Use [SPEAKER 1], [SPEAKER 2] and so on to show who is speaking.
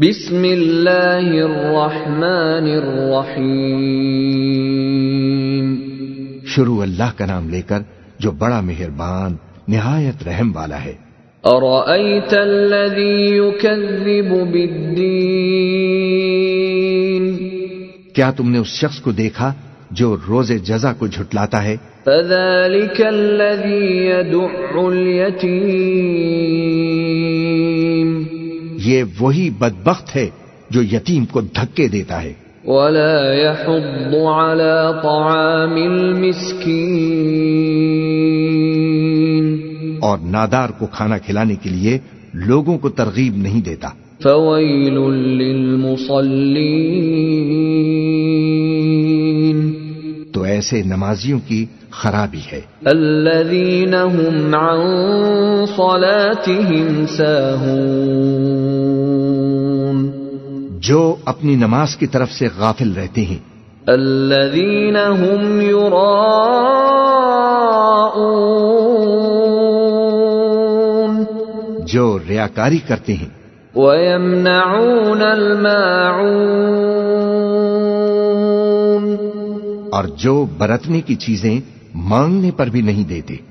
[SPEAKER 1] بسم اللہ الرحمن الرحیم۔
[SPEAKER 2] شروع اللہ کا نام لے کر جو بڑا مہربان نہایت رحم والا ہے۔
[SPEAKER 1] ارأيت الذي يكذب بالدين
[SPEAKER 2] کیا تم نے اس شخص کو دیکھا جو روز جزا کو جھٹلاتا ہے؟
[SPEAKER 1] فذلك الذي يدع اليتيم
[SPEAKER 2] یہ وہی بدبخت ہے جو یتیم کو دھکے دیتا ہے۔
[SPEAKER 1] ولا يحض على طعام المسكين۔
[SPEAKER 2] اور نادار کو کھانا کھلانے کے لیے لوگوں کو ترغیب نہیں دیتا۔
[SPEAKER 1] فويل للمصلين۔
[SPEAKER 2] تو ایسے نمازیوں کی خرابی ہے۔
[SPEAKER 1] الذين هم عن صلاتهم ساهون۔
[SPEAKER 2] جو اپنی نماز کی طرف سے غافل رہتے ہیں۔
[SPEAKER 1] الذين هم يراءون۔
[SPEAKER 2] جو ریاکاری کرتے ہیں۔
[SPEAKER 1] ويمنعون الماعون۔
[SPEAKER 2] اور جو برتنے کی چیزیں مانگنے پر بھی نہیں دیتے۔